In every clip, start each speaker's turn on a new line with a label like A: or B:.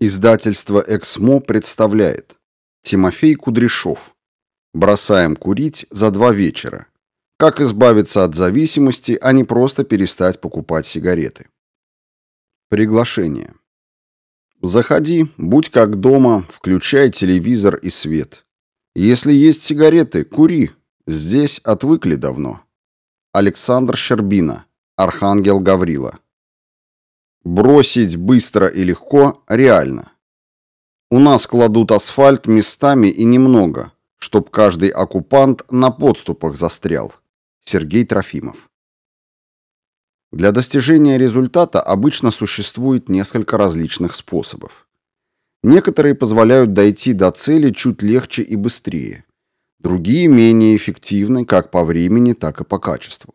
A: Издательство «Эксмо» представляет Тимофей Кудряшов «Бросаем курить за два вечера. Как избавиться от зависимости, а не просто перестать покупать сигареты». Приглашение. Заходи, будь как дома, включай телевизор и свет. Если есть сигареты, кури. Здесь отвыкли давно. Александр Щербина, Архангел Гаврила. Бросить быстро и легко реально. У нас кладут асфальт местами и немного, чтоб каждый оккупант на подступах застрял. Сергей Трофимов. Для достижения результата обычно существует несколько различных способов. Некоторые позволяют дойти до цели чуть легче и быстрее. Другие менее эффективны как по времени, так и по качеству.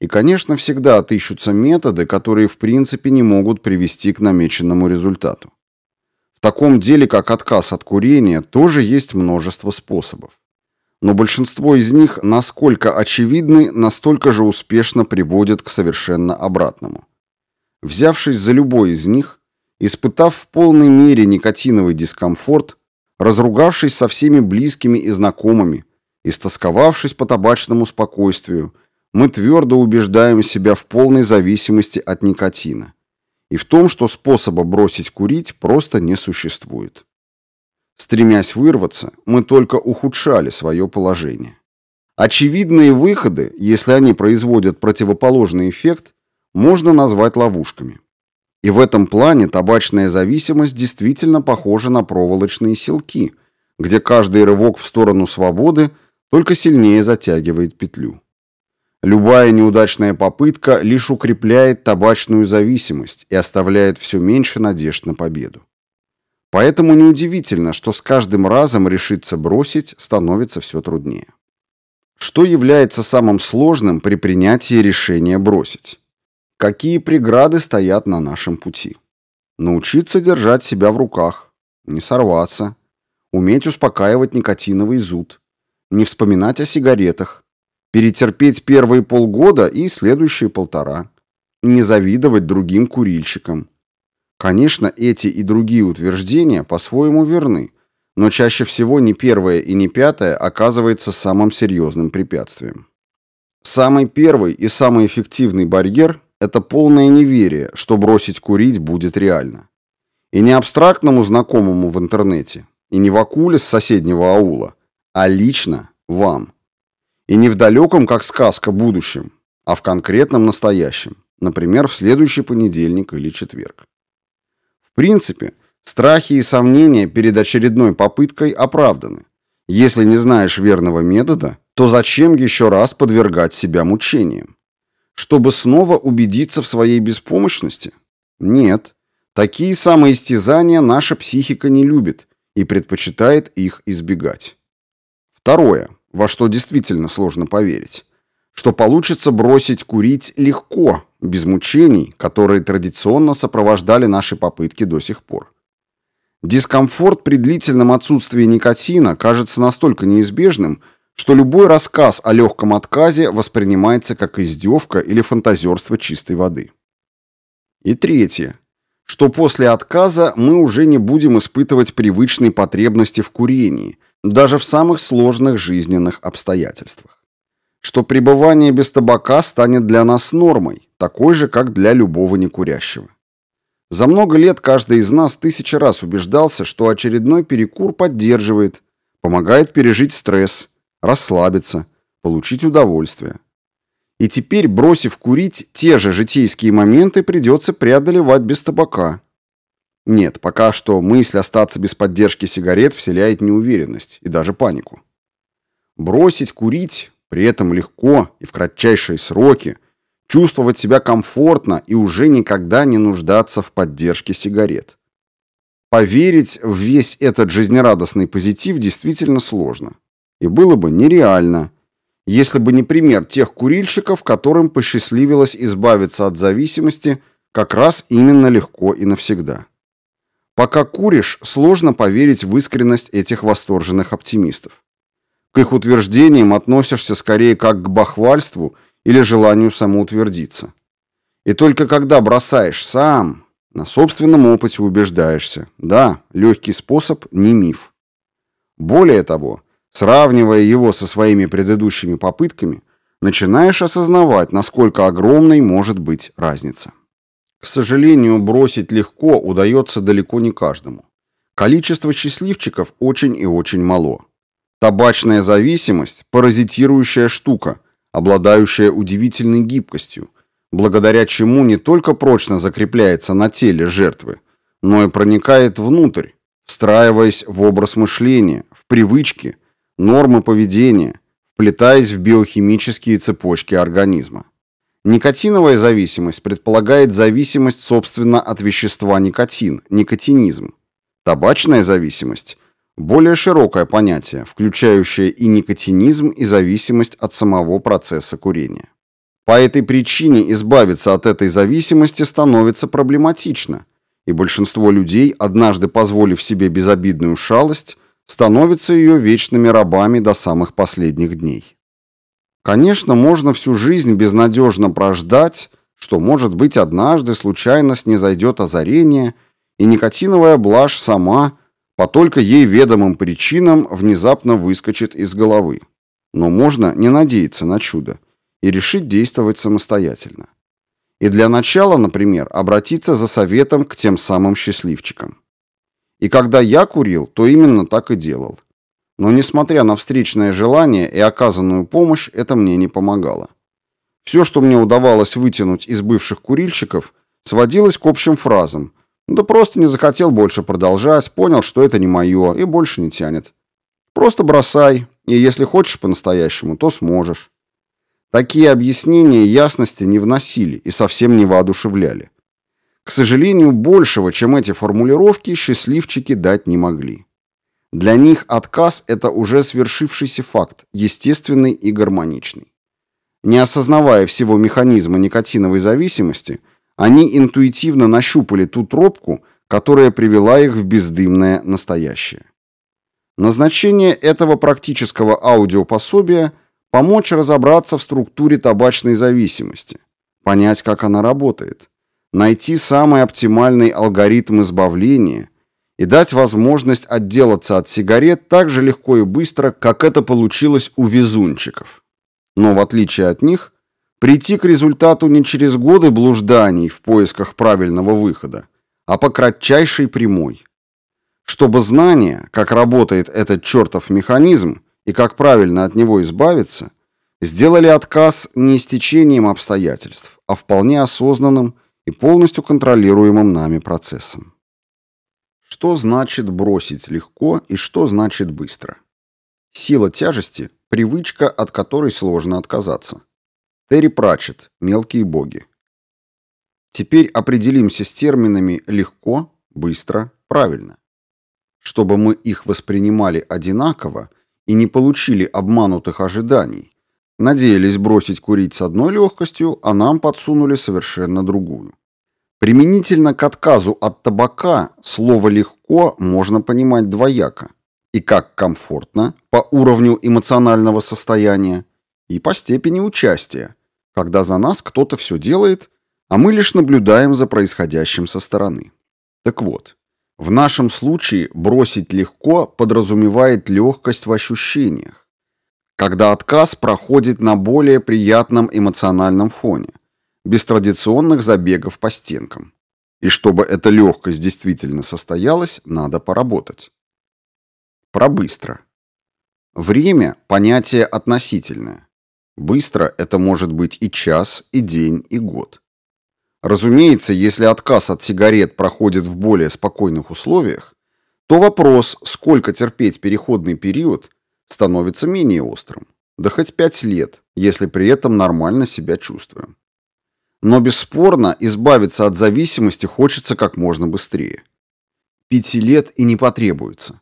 A: И, конечно, всегда отыщутся методы, которые в принципе не могут привести к намеченному результату. В таком деле, как отказ от курения, тоже есть множество способов. Но большинство из них, насколько очевидны, настолько же успешно приводят к совершенно обратному. Взявшись за любой из них, испытав в полной мере никотиновый дискомфорт, разругавшись со всеми близкими и знакомыми, истосковавшись по табачному спокойствию – мы твердо убеждаем себя в полной зависимости от никотина и в том, что способа бросить курить просто не существует. Стремясь вырваться, мы только ухудшали свое положение. Очевидные выходы, если они производят противоположный эффект, можно назвать ловушками. И в этом плане табачная зависимость действительно похожа на проволочные селки, где каждый рывок в сторону свободы только сильнее затягивает петлю. Любая неудачная попытка лишь укрепляет табачную зависимость и оставляет все меньше надежд на победу. Поэтому неудивительно, что с каждым разом решиться бросить становится все труднее. Что является самым сложным при принятии решения бросить? Какие преграды стоят на нашем пути? Научиться держать себя в руках, не сорваться, уметь успокаивать никотиновый зуд, не вспоминать о сигаретах, перетерпеть первые полгода и следующие полтора, не завидовать другим курильщикам. Конечно, эти и другие утверждения по-своему верны, но чаще всего не первое и не пятое оказывается самым серьезным препятствием. Самый первый и самый эффективный барьер – это полное неверие, что бросить курить будет реально. И не абстрактному знакомому в интернете, и не в акуле с соседнего аула, а лично вам – и не в далеком, как сказка, будущем, а в конкретном настоящем, например, в следующий понедельник или четверг. В принципе, страхи и сомнения перед очередной попыткой оправданы. Если не знаешь верного метода, то зачем еще раз подвергать себя мучениям? Чтобы снова убедиться в своей беспомощности? Нет. Такие самоистязания наша психика не любит и предпочитает их избегать. Второе во что действительно сложно поверить, что получится бросить курить легко, без мучений, которые традиционно сопровождали наши попытки до сих пор. Дискомфорт при длительном отсутствии никотина кажется настолько неизбежным, что любой рассказ о легком отказе воспринимается как издевка или фантазерство чистой воды. И третье, что после отказа мы уже не будем испытывать привычной потребности в курении – даже в самых сложных жизненных обстоятельствах. Что пребывание без табака станет для нас нормой, такой же, как для любого некурящего. За много лет каждый из нас тысячи раз убеждался, что очередной перекур поддерживает, помогает пережить стресс, расслабиться, получить удовольствие. И теперь, бросив курить, те же житейские моменты придется преодолевать без табака – нет, пока что мысль остаться без поддержки сигарет вселяет неуверенность и даже панику. Бросить курить, при этом легко и в кратчайшие сроки, чувствовать себя комфортно и уже никогда не нуждаться в поддержке сигарет. Поверить в весь этот жизнерадостный позитив действительно сложно. И было бы нереально, если бы не пример тех курильщиков, которым посчастливилось избавиться от зависимости как раз именно легко и навсегда. Пока куришь, сложно поверить в искренность этих восторженных оптимистов. К их утверждениям относишься скорее как к бахвальству или желанию самоутвердиться. И только когда бросаешь сам, На собственном опыте убеждаешься. Да, легкий способ не миф. Более того, сравнивая его со своими предыдущими попытками, начинаешь осознавать, насколько огромной может быть разница. К сожалению, бросить легко удается далеко не каждому. Количество счастливчиков очень и очень мало. Табачная зависимость – паразитирующая штука, обладающая удивительной гибкостью, благодаря чему не только прочно закрепляется на теле жертвы, но и проникает внутрь, встраиваясь в образ мышления, в привычки, нормы поведения, вплетаясь в биохимические цепочки организма. Никотиновая зависимость предполагает зависимость, собственно, от вещества никотин, никотинизм. Табачная зависимость – более широкое понятие, включающее и никотинизм, и зависимость от самого процесса курения. По этой причине избавиться от этой зависимости становится проблематично, и большинство людей, однажды позволив себе безобидную шалость, становятся ее вечными рабами до самых последних дней. Конечно, можно всю жизнь безнадежно прождать, что, может быть, однажды случайно снизойдет озарение, и никотиновая блажь сама, по только ей ведомым причинам, внезапно выскочит из головы. Но можно не надеяться на чудо и решить действовать самостоятельно. И для начала, например, обратиться за советом к тем самым счастливчикам. И когда я курил, то именно так и делал. Но несмотря на встречное желание и оказанную помощь, это мне не помогало. Все, что мне удавалось вытянуть из бывших курильщиков, сводилось к общим фразам. Да просто не захотел больше продолжать, понял, что это не мое и больше не тянет. Просто бросай, и если хочешь по-настоящему, то сможешь. Такие объяснения ясности не вносили и совсем не воодушевляли. К сожалению, большего, чем эти формулировки, счастливчики дать не могли. Для них отказ – это уже свершившийся факт, естественный и гармоничный. Не осознавая всего механизма никотиновой зависимости, они интуитивно нащупали ту тропку, которая привела их в бездымное настоящее. Назначение этого практического аудиопособия – помочь разобраться в структуре табачной зависимости, понять, как она работает, найти самый оптимальный алгоритм избавления – и дать возможность отделаться от сигарет так же легко и быстро, как это получилось у везунчиков. Но в отличие от них, прийти к результату не через годы блужданий в поисках правильного выхода, а по кратчайшей прямой. Чтобы знание, как работает этот чертов механизм и как правильно от него избавиться, сделали отказ не истечением обстоятельств, а вполне осознанным и полностью контролируемым нами процессом. Что значит бросить легко и что значит быстро? Сила тяжести – привычка, от которой сложно отказаться. Терри Пратчетт «Мелкие боги». Теперь определимся с терминами «легко», «быстро», «правильно». Чтобы мы их воспринимали одинаково и не получили обманутых ожиданий, надеялись бросить курить с одной легкостью, а нам подсунули совершенно другую. Применительно к отказу от табака слово «легко» можно понимать двояко. И как комфортно по уровню эмоционального состояния, и по степени участия, когда за нас кто-то все делает, а мы лишь наблюдаем за происходящим со стороны. Так вот, в нашем случае бросить легко подразумевает легкость в ощущениях, когда отказ проходит на более приятном эмоциональном фоне – без традиционных забегов по стенкам. И чтобы эта легкость действительно состоялась, надо поработать. Про быстро. Время – понятие относительное. Быстро – это может быть и час, и день, и год. Разумеется, если отказ от сигарет проходит в более спокойных условиях, то вопрос, сколько терпеть переходный период, становится менее острым. Да хоть пять лет, если при этом нормально себя чувствуем. Но бесспорно, избавиться от зависимости хочется как можно быстрее. Пяти лет и не потребуется.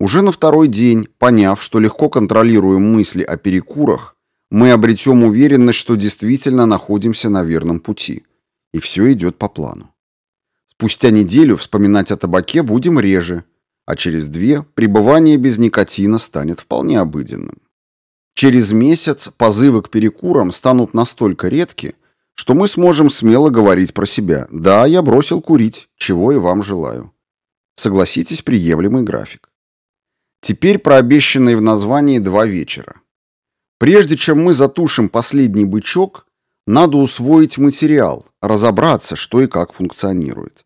A: Уже на второй день, поняв, что легко контролируем мысли о перекурах, мы обретем уверенность, что действительно находимся на верном пути. И все идет по плану. Спустя неделю вспоминать о табаке будем реже, а через две пребывание без никотина станет вполне обыденным. Через месяц позывы к перекурам станут настолько редки, что мы сможем смело говорить про себя «Да, я бросил курить, чего и вам желаю». Согласитесь, приемлемый график. Теперь про обещанные в названии два вечера. Прежде чем мы затушим последний бычок, надо усвоить материал, разобраться, что и как функционирует.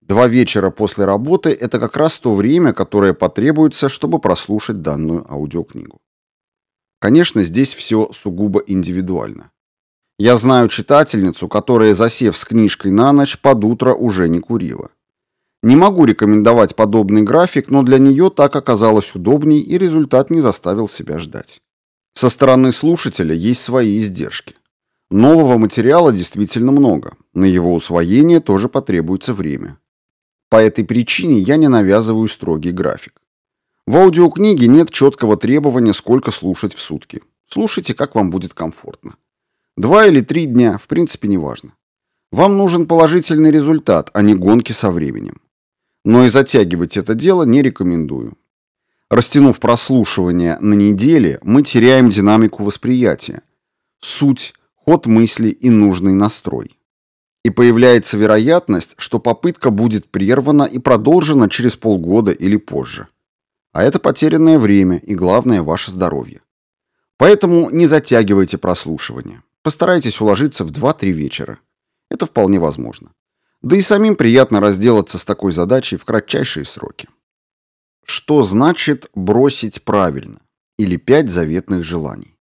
A: Два вечера после работы – это как раз то время, которое потребуется, чтобы прослушать данную аудиокнигу. Конечно, здесь все сугубо индивидуально. Я знаю читательницу, которая, засев с книжкой на ночь, под утро уже не курила. Не могу рекомендовать подобный график, но для нее так оказалось удобней, и результат не заставил себя ждать. Со стороны слушателя есть свои издержки. Нового материала действительно много. На его усвоение тоже потребуется время. По этой причине я не навязываю строгий график. В аудиокниге нет четкого требования, сколько слушать в сутки. Слушайте, как вам будет комфортно. Два или три дня, в принципе, не важно. Вам нужен положительный результат, а не гонки со временем. Но и затягивать это дело не рекомендую. Растянув прослушивание на неделе, мы теряем динамику восприятия, суть, ход мысли и нужный настрой. И появляется вероятность, что попытка будет прервана и продолжена через полгода или позже. А это потерянное время и, главное, ваше здоровье. Поэтому не затягивайте прослушивание. Постарайтесь уложиться в 2-3 вечера. Это вполне возможно. Да и самим приятно разделаться с такой задачей в кратчайшие сроки. Что значит бросить правильно? Или пять заветных желаний?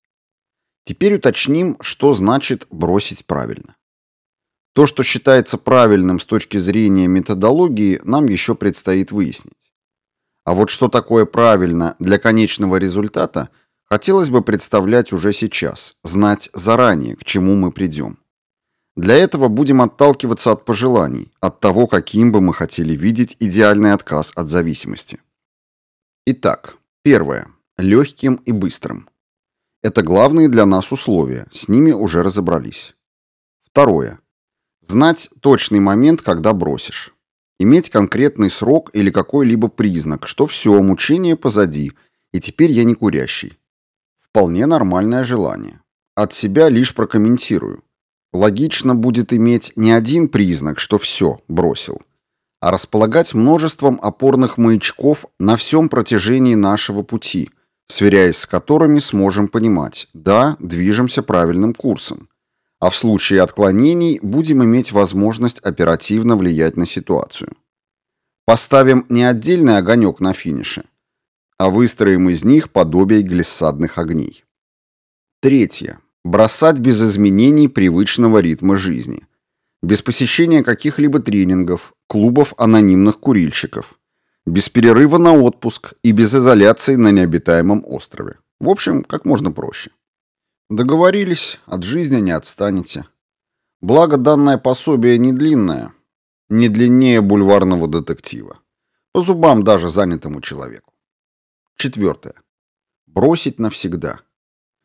A: Теперь уточним, что значит бросить правильно. То, что считается правильным с точки зрения методологии, нам еще предстоит выяснить. А вот что такое правильно для конечного результата – Хотелось бы представлять уже сейчас, знать заранее, к чему мы придем. Для этого будем отталкиваться от пожеланий, от того, каким бы мы хотели видеть идеальный отказ от зависимости. Итак, первое. Легким и быстрым. Это главные для нас условия, с ними уже разобрались. Второе. Знать точный момент, когда бросишь. Иметь конкретный срок или какой-либо признак, что все, мучение позади, и теперь я не курящий. Вполне нормальное желание. От себя лишь прокомментирую. Логично будет иметь не один признак, что все, бросил, а располагать множеством опорных маячков на всем протяжении нашего пути, сверяясь с которыми сможем понимать, да, движемся правильным курсом, а в случае отклонений будем иметь возможность оперативно влиять на ситуацию. Поставим не отдельный огонек на финише – а выстроим из них подобие глиссадных огней. Третье. Бросать без изменений привычного ритма жизни. Без посещения каких-либо тренингов, клубов анонимных курильщиков. Без перерыва на отпуск и без изоляции на необитаемом острове. В общем, как можно проще. Договорились, от жизни не отстанете. Благо, данное пособие не длинное, не длиннее бульварного детектива. По зубам даже занятому человеку. Четвертое. Бросить навсегда.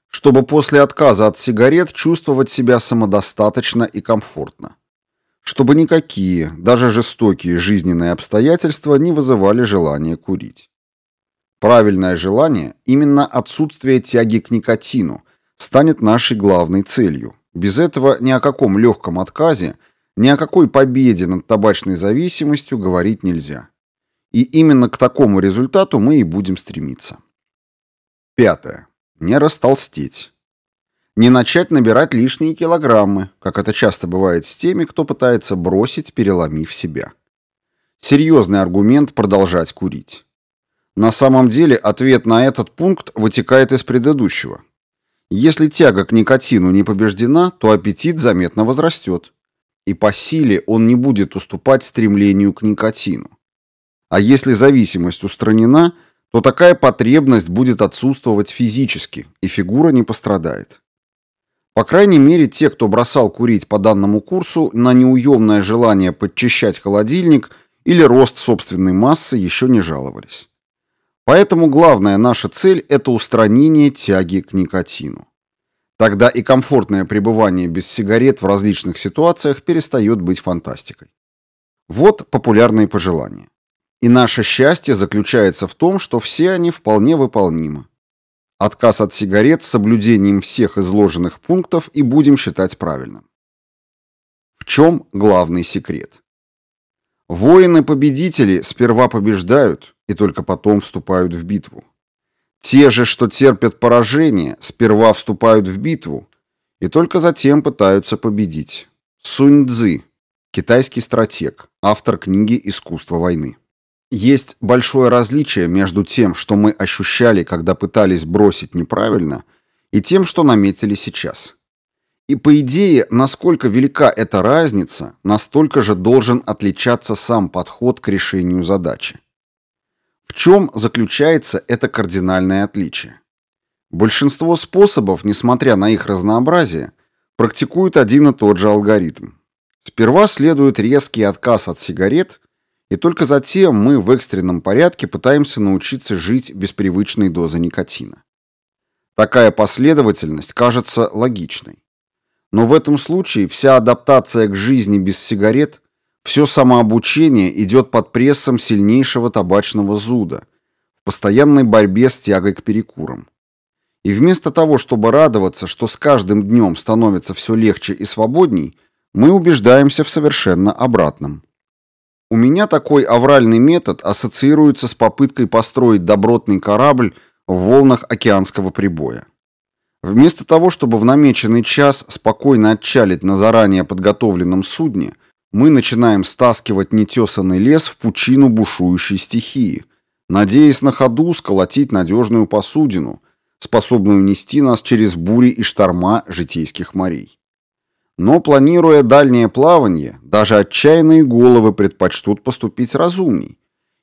A: Чтобы после отказа от сигарет чувствовать себя самодостаточно и комфортно. Чтобы никакие, даже жестокие жизненные обстоятельства не вызывали желания курить. Правильное желание, именно отсутствие тяги к никотину, станет нашей главной целью. Без этого ни о каком легком отказе, ни о какой победе над табачной зависимостью говорить нельзя. И именно к такому результату мы и будем стремиться. Пятое. Не растолстеть. Не начать набирать лишние килограммы, как это часто бывает с теми, кто пытается бросить, переломив себя. Серьезный аргумент продолжать курить. На самом деле ответ на этот пункт вытекает из предыдущего. Если тяга к никотину не побеждена, то аппетит заметно возрастет. И по силе он не будет уступать стремлению к никотину. А если зависимость устранена, то такая потребность будет отсутствовать физически, и фигура не пострадает. По крайней мере, те, кто бросал курить по данному курсу, на неуемное желание подчищать холодильник или рост собственной массы еще не жаловались. Поэтому главная наша цель – это устранение тяги к никотину. Тогда и комфортное пребывание без сигарет в различных ситуациях перестает быть фантастикой. Вот популярные пожелания. И наше счастье заключается в том, что все они вполне выполнимы. Отказ от сигарет с соблюдением всех изложенных пунктов и будем считать правильным. В чем главный секрет? Воины-победители сперва побеждают и только потом вступают в битву. Те же, что терпят поражение, сперва вступают в битву и только затем пытаются победить. Сунь Цзы, китайский стратег, автор книги «Искусство войны». Есть большое различие между тем, что мы ощущали, когда пытались бросить неправильно, и тем, что наметили сейчас. И по идее, насколько велика эта разница, настолько же должен отличаться сам подход к решению задачи. В чем заключается это кардинальное отличие? Большинство способов, несмотря на их разнообразие, практикуют один и тот же алгоритм. Сперва следует резкий отказ от сигарет, и только затем мы в экстренном порядке пытаемся научиться жить без привычной дозы никотина. Такая последовательность кажется логичной. Но в этом случае вся адаптация к жизни без сигарет, все самообучение идет под прессом сильнейшего табачного зуда, в постоянной борьбе с тягой к перекурам. И вместо того, чтобы радоваться, что с каждым днем становится все легче и свободней, мы убеждаемся в совершенно обратном. У меня такой авральный метод ассоциируется с попыткой построить добротный корабль в волнах океанского прибоя. Вместо того, чтобы в намеченный час спокойно отчалить на заранее подготовленном судне, мы начинаем стаскивать нетесанный лес в пучину бушующей стихии, надеясь на ходу сколотить надежную посудину, способную нести нас через бури и шторма житейских морей. Но планируя дальнее плавание, даже отчаянные головы предпочтут поступить разумней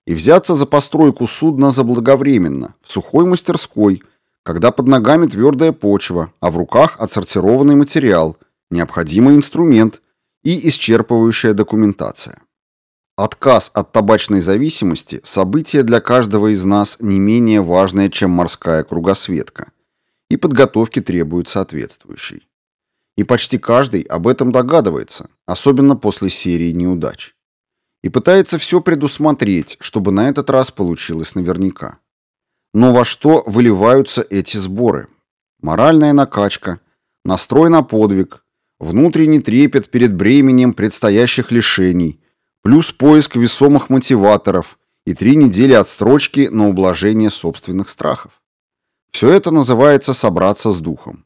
A: и взяться за постройку судна заблаговременно, в сухой мастерской, когда под ногами твердая почва, а в руках отсортированный материал, необходимый инструмент и исчерпывающая документация. Отказ от табачной зависимости – событие для каждого из нас не менее важное, чем морская кругосветка, и подготовки требует соответствующей. И почти каждый об этом догадывается, особенно после серии неудач. И пытается все предусмотреть, чтобы на этот раз получилось наверняка. Но во что выливаются эти сборы? Моральная накачка, настрой на подвиг, внутренний трепет перед бременем предстоящих лишений – плюс поиск весомых мотиваторов и три недели отстрочки на ублажение собственных страхов. Все это называется собраться с духом.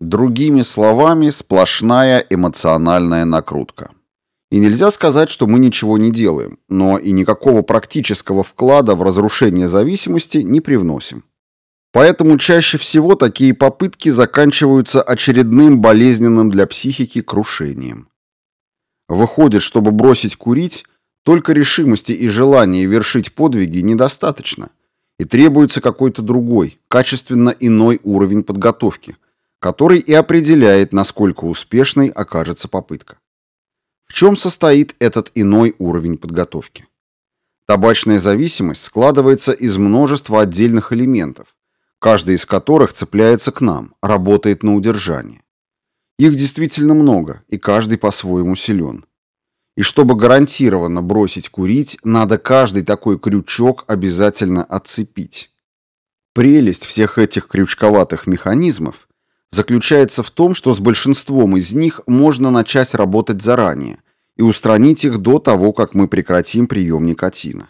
A: Другими словами, сплошная эмоциональная накрутка. И нельзя сказать, что мы ничего не делаем, но и никакого практического вклада в разрушение зависимости не привносим. Поэтому чаще всего такие попытки заканчиваются очередным болезненным для психики крушением. Выходит, чтобы бросить курить, только решимости и желания вершить подвиги недостаточно, и требуется какой-то другой, качественно иной уровень подготовки, который и определяет, насколько успешной окажется попытка. В чем состоит этот иной уровень подготовки? Табачная зависимость складывается из множества отдельных элементов, каждый из которых цепляется к нам, работает на удержание. Их действительно много, и каждый по-своему силен. И чтобы гарантированно бросить курить, надо каждый такой крючок обязательно отцепить. Прелесть всех этих крючковатых механизмов заключается в том, что с большинством из них можно начать работать заранее и устранить их до того, как мы прекратим прием никотина.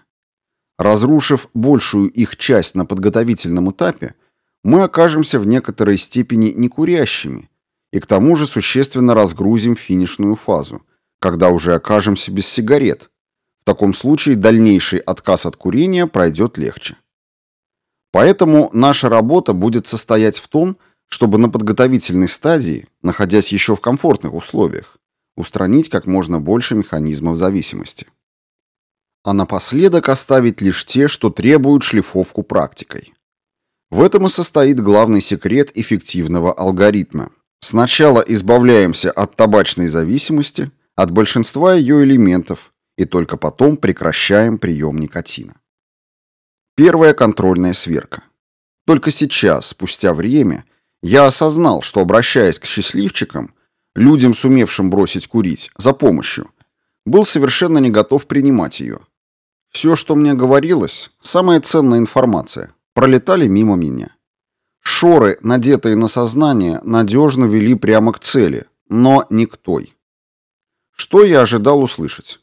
A: Разрушив большую их часть на подготовительном этапе, мы окажемся в некоторой степени некурящими и к тому же существенно разгрузим финишную фазу, когда уже окажемся без сигарет. В таком случае дальнейший отказ от курения пройдет легче. Поэтому наша работа будет состоять в том, чтобы на подготовительной стадии, находясь еще в комфортных условиях, устранить как можно больше механизмов зависимости. А напоследок оставить лишь те, что требуют шлифовку практикой. В этом и состоит главный секрет эффективного алгоритма. Сначала избавляемся от табачной зависимости, от большинства ее элементов и только потом прекращаем прием никотина. Первая контрольная сверка. Только сейчас, спустя время, я осознал, что обращаясь к счастливчикам, людям, сумевшим бросить курить, за помощью, был совершенно не готов принимать ее. Все, что мне говорилось, самая ценная информация, пролетали мимо меня. Шоры, надетые на сознание, надежно вели прямо к цели, но не к той. Что я ожидал услышать?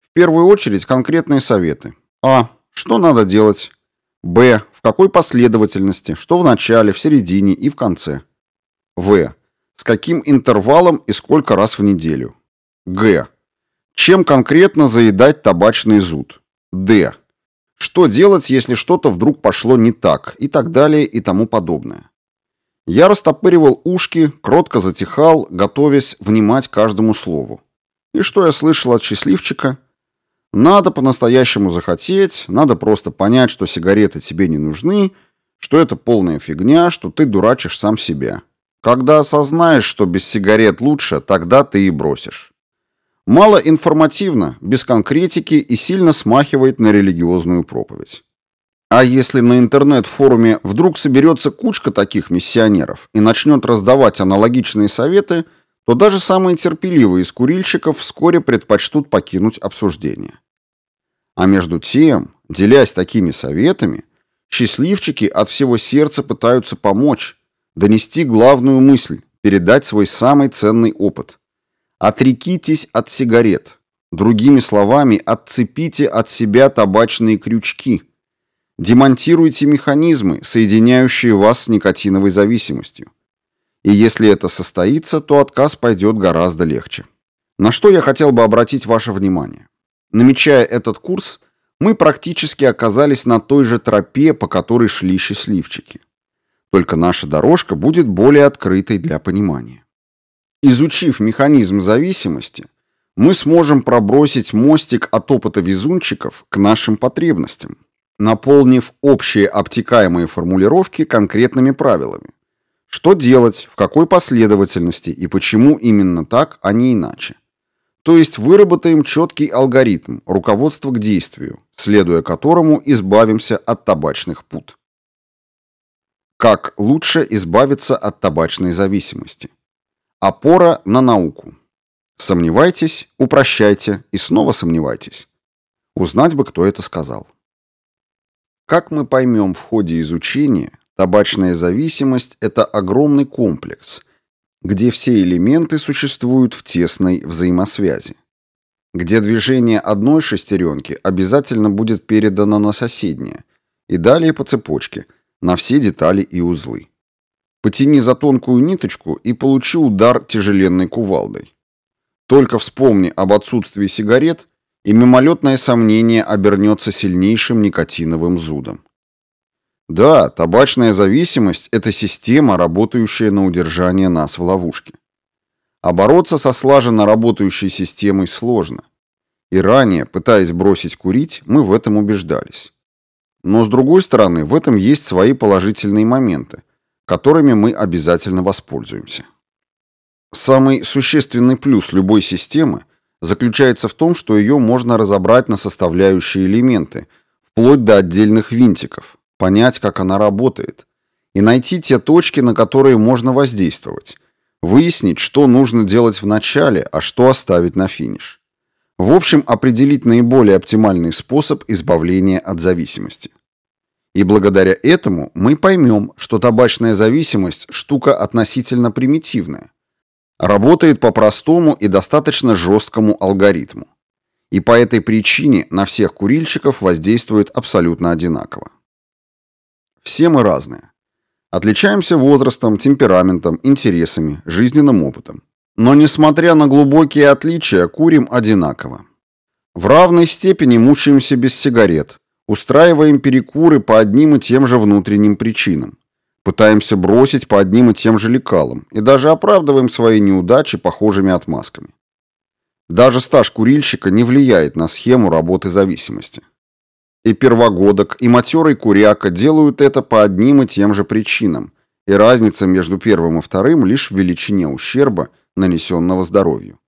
A: В первую очередь конкретные советы. А. Что надо делать? Б. В какой последовательности? Что в начале, в середине и в конце? В. С каким интервалом и сколько раз в неделю? Г. Чем конкретно заедать табачный зуд? Д. Что делать, если что-то вдруг пошло не так? И так далее и тому подобное. Я растопыривал ушки, кротко затихал, готовясь внимать каждому слову. И что я слышал от счастливчика? Надо по-настоящему захотеть, надо просто понять, что сигареты тебе не нужны, что это полная фигня, что ты дурачишь сам себя. Когда осознаешь, что без сигарет лучше, тогда ты и бросишь. Мало информативно, без конкретики и сильно смахивает на религиозную проповедь. А если на интернет-форуме вдруг соберется кучка таких миссионеров и начнет раздавать аналогичные советы, то даже самые терпеливые из курильщиков вскоре предпочтут покинуть обсуждение. А между тем, делясь такими советами, счастливчики от всего сердца пытаются помочь, донести главную мысль, передать свой самый ценный опыт. Отрекитесь от сигарет. Другими словами, отцепите от себя табачные крючки. Демонтируйте механизмы, соединяющие вас с никотиновой зависимостью. И если это состоится, то отказ пойдет гораздо легче. На что я хотел бы обратить ваше внимание? Намечая этот курс, мы практически оказались на той же тропе, по которой шли счастливчики. Только наша дорожка будет более открытой для понимания. Изучив механизм зависимости, мы сможем пробросить мостик от опыта везунчиков к нашим потребностям, наполнив общие обтекаемые формулировки конкретными правилами. Что делать, в какой последовательности и почему именно так, а не иначе. То есть выработаем четкий алгоритм, руководство к действию, следуя которому избавимся от табачных пут. Как лучше избавиться от табачной зависимости? Опора на науку. Сомневайтесь, упрощайте и снова сомневайтесь. Узнать бы, кто это сказал. Как мы поймем в ходе изучения, табачная зависимость – это огромный комплекс, где все элементы существуют в тесной взаимосвязи, где движение одной шестеренки обязательно будет передано на соседнее и далее по цепочке, на все детали и узлы. Потяни за тонкую ниточку и получи удар тяжеленной кувалдой. Только вспомни об отсутствии сигарет, и мимолетное сомнение обернется сильнейшим никотиновым зудом. Да, табачная зависимость – это система, работающая на удержание нас в ловушке. А бороться со слаженно работающей системой сложно. И ранее, пытаясь бросить курить, мы в этом убеждались. Но с другой стороны, в этом есть свои положительные моменты, которыми мы обязательно воспользуемся. Самый существенный плюс любой системы заключается в том, что ее можно разобрать на составляющие элементы, вплоть до отдельных винтиков, понять, как она работает, и найти те точки, на которые можно воздействовать, выяснить, что нужно делать в начале, а что оставить на финиш. В общем, определить наиболее оптимальный способ избавления от зависимости. И благодаря этому мы поймем, что табачная зависимость – штука относительно примитивная. Работает по простому и достаточно жесткому алгоритму. И по этой причине на всех курильщиков воздействует абсолютно одинаково. Все мы разные. Отличаемся возрастом, темпераментом, интересами, жизненным опытом. Но несмотря на глубокие отличия, курим одинаково. В равной степени мучаемся без сигарет, Устраиваем перекуры по одним и тем же внутренним причинам. Пытаемся бросить по одним и тем же лекалам и даже оправдываем свои неудачи похожими отмазками. Даже стаж курильщика не влияет на схему работы зависимости. И первогодок, и матерый куряка делают это по одним и тем же причинам, и разница между первым и вторым лишь в величине ущерба, нанесенного здоровью.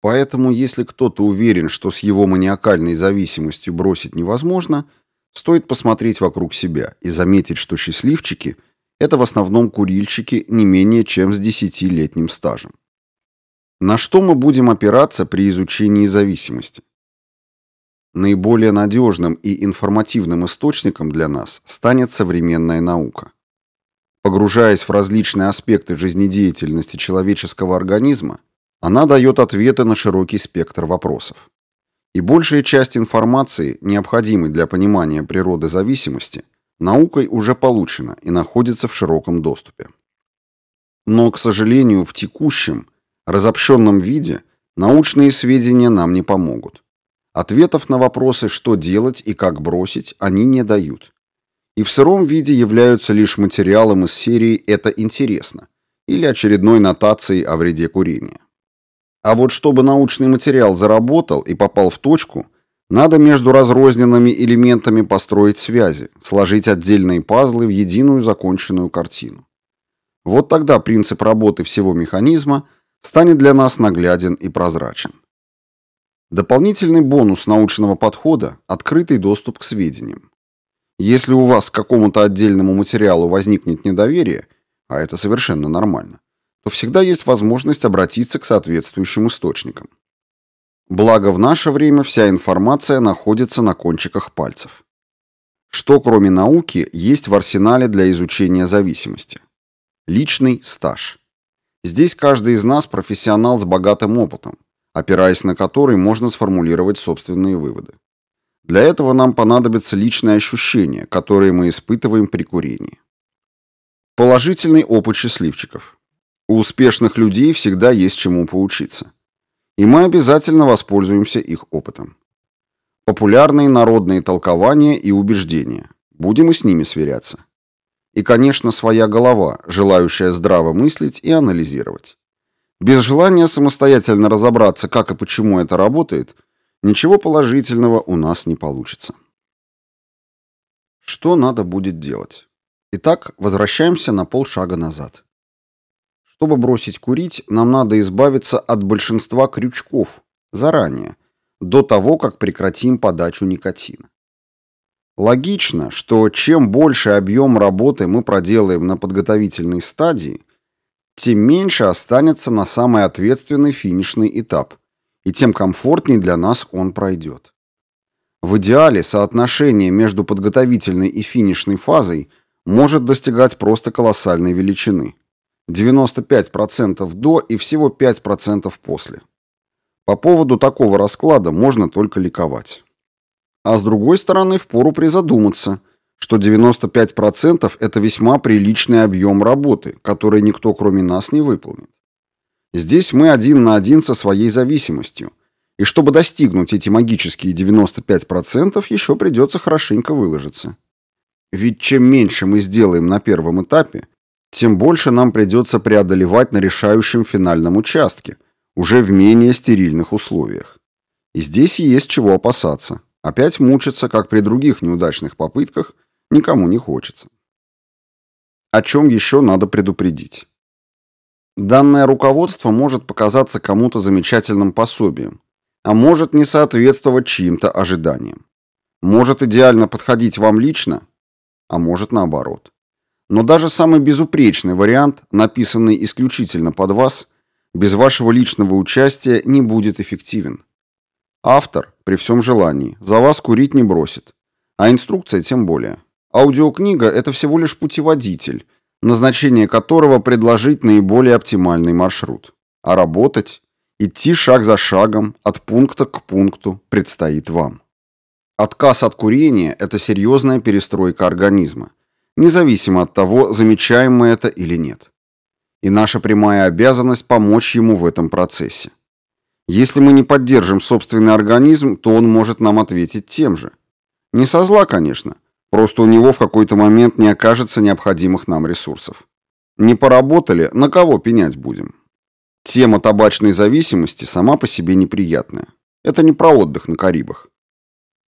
A: Поэтому, если кто-то уверен, что с его маниакальной зависимостью бросить невозможно, стоит посмотреть вокруг себя и заметить, что счастливчики – это в основном курильщики не менее чем с десятилетним стажем. На что мы будем опираться при изучении зависимости? Наиболее надежным и информативным источником для нас станет современная наука. Погружаясь в различные аспекты жизнедеятельности человеческого организма, Она дает ответы на широкий спектр вопросов. И большая часть информации, необходимой для понимания природы зависимости, наукой уже получена и находится в широком доступе. Но, к сожалению, в текущем, разобщенном виде научные сведения нам не помогут. Ответов на вопросы, что делать и как бросить, они не дают. И в сыром виде являются лишь материалом из серии «Это интересно» или очередной нотацией о вреде курения. А вот чтобы научный материал заработал и попал в точку, надо между разрозненными элементами построить связи, сложить отдельные пазлы в единую законченную картину. Вот тогда принцип работы всего механизма станет для нас нагляден и прозрачен. Дополнительный бонус научного подхода – открытый доступ к сведениям. Если у вас к какому-то отдельному материалу возникнет недоверие, а это совершенно нормально, то всегда есть возможность обратиться к соответствующим источникам. Благо в наше время вся информация находится на кончиках пальцев. Что кроме науки есть в арсенале для изучения зависимости? Личный стаж. Здесь каждый из нас профессионал с богатым опытом, опираясь на который можно сформулировать собственные выводы. Для этого нам понадобятся личные ощущения, которые мы испытываем при курении. Положительный опыт счастливчиков. У успешных людей всегда есть чему поучиться. И мы обязательно воспользуемся их опытом. Популярные народные толкования и убеждения. Будем и с ними сверяться. И, конечно, своя голова, желающая здраво мыслить и анализировать. Без желания самостоятельно разобраться, как и почему это работает, ничего положительного у нас не получится. Что надо будет делать? Итак, возвращаемся на полшага назад. Чтобы бросить курить, нам надо избавиться от большинства крючков заранее, до того, как прекратим подачу никотина. Логично, что чем больше объем работы мы проделаем на подготовительной стадии, тем меньше останется на самый ответственный финишный этап, и тем комфортнее для нас он пройдет. В идеале соотношение между подготовительной и финишной фазой может достигать просто колоссальной величины. 95% до и всего 5% после. По поводу такого расклада можно только ликовать. А с другой стороны, впору призадуматься – что 95% это весьма приличный объем работы, который никто кроме нас не выполнит. Здесь мы один на один со своей зависимостью, и чтобы достигнуть эти магические 95%, еще придется хорошенько выложиться. Ведь чем меньше мы сделаем на первом этапе, тем больше нам придется преодолевать на решающем финальном участке, уже в менее стерильных условиях. И здесь есть чего опасаться. Опять мучиться, как при других неудачных попытках, никому не хочется. О чем еще надо предупредить? Данное руководство может показаться кому-то замечательным пособием, а может не соответствовать чьим-то ожиданиям. Может идеально подходить вам лично, а может наоборот. Но даже самый безупречный вариант, написанный исключительно под вас, без вашего личного участия не будет эффективен. Автор, при всем желании, за вас курить не бросит, а инструкция тем более. Аудиокнига – это всего лишь путеводитель, назначение которого предложить наиболее оптимальный маршрут. А работать, идти шаг за шагом, от пункта к пункту предстоит вам. Отказ от курения – это серьезная перестройка организма, независимо от того, замечаем мы это или нет. И наша прямая обязанность помочь ему в этом процессе. Если мы не поддержим собственный организм, то он может нам ответить тем же. Не со зла, конечно – Просто у него в какой-то момент не окажется необходимых нам ресурсов. Не поработали, на кого пенять будем? Тема табачной зависимости сама по себе неприятная. Это не про отдых на Карибах.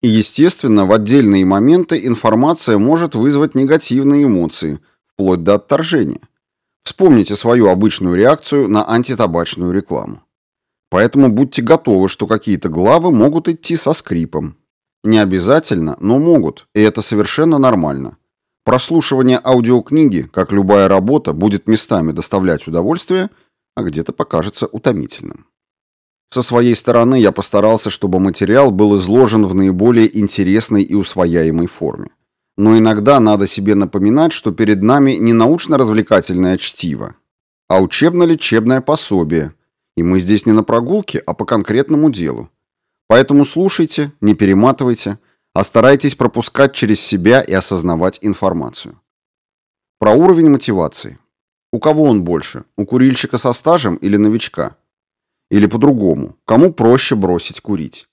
A: И, естественно, в отдельные моменты информация может вызвать негативные эмоции, вплоть до отторжения. Вспомните свою обычную реакцию на антитабачную рекламу. Поэтому будьте готовы, что какие-то главы могут идти со скрипом, не обязательно, но могут, и это совершенно нормально. Прослушивание аудиокниги, как любая работа, будет местами доставлять удовольствие, а где-то покажется утомительным. Со своей стороны я постарался, чтобы материал был изложен в наиболее интересной и усвояемой форме. Но иногда надо себе напоминать, что перед нами не научно-развлекательное чтиво, а учебно-лечебное пособие, И мы здесь не на прогулке, а по конкретному делу. Поэтому слушайте, не перематывайте, а старайтесь пропускать через себя и осознавать информацию. Про уровень мотивации. У кого он больше? У курильщика со стажем или новичка? Или по-другому, кому проще бросить курить?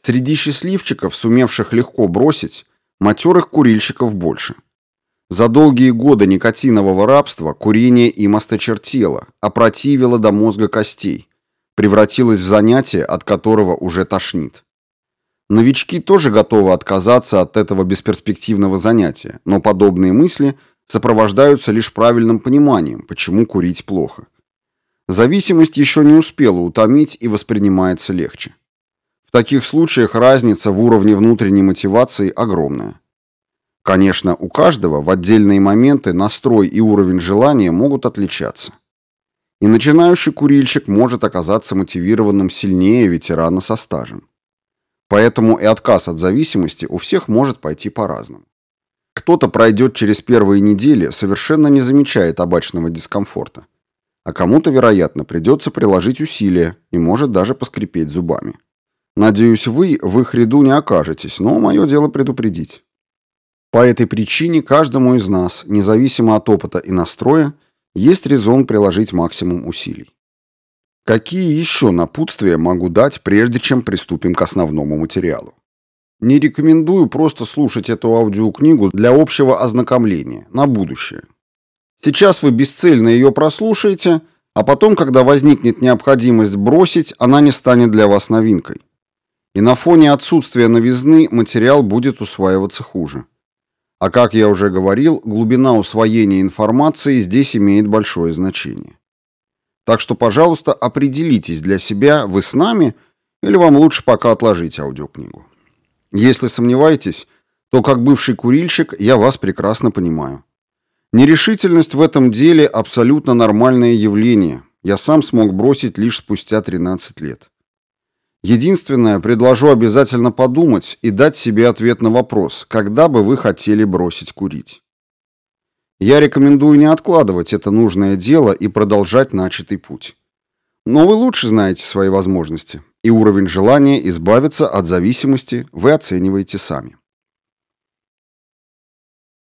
A: Среди счастливчиков, сумевших легко бросить, матерых курильщиков больше. За долгие годы никотинового рабства курение им осточертело, опротивило до мозга костей, превратилось в занятие, от которого уже тошнит. Новички тоже готовы отказаться от этого бесперспективного занятия, но подобные мысли сопровождаются лишь правильным пониманием, почему курить плохо. Зависимость еще не успела утомить и воспринимается легче. В таких случаях разница в уровне внутренней мотивации огромная. Конечно, у каждого в отдельные моменты настрой и уровень желания могут отличаться. И начинающий курильщик может оказаться мотивированным сильнее ветерана со стажем. Поэтому и отказ от зависимости у всех может пойти по-разному. Кто-то пройдет через первые недели, совершенно не замечая табачного дискомфорта. А кому-то, вероятно, придется приложить усилия и может даже поскрипеть зубами. Надеюсь, вы в их ряду не окажетесь, но мое дело предупредить. По этой причине каждому из нас, независимо от опыта и настроя, есть резон приложить максимум усилий. Какие еще напутствия могу дать, прежде чем приступим к основному материалу? Не рекомендую просто слушать эту аудиокнигу для общего ознакомления, на будущее. Сейчас вы бесцельно ее прослушаете, а потом, когда возникнет необходимость бросить, она не станет для вас новинкой. И на фоне отсутствия новизны материал будет усваиваться хуже. А как я уже говорил, глубина усвоения информации здесь имеет большое значение. Так что, пожалуйста, определитесь для себя, вы с нами или вам лучше пока отложить аудиокнигу. Если сомневаетесь, то как бывший курильщик я вас прекрасно понимаю. Нерешительность в этом деле абсолютно нормальное явление. Я сам смог бросить лишь спустя 13 лет. Единственное, предложу обязательно подумать и дать себе ответ на вопрос, когда бы вы хотели бросить курить. Я рекомендую не откладывать это нужное дело и продолжать начатый путь. Но вы лучше знаете свои возможности, и уровень желания избавиться от зависимости вы оцениваете сами.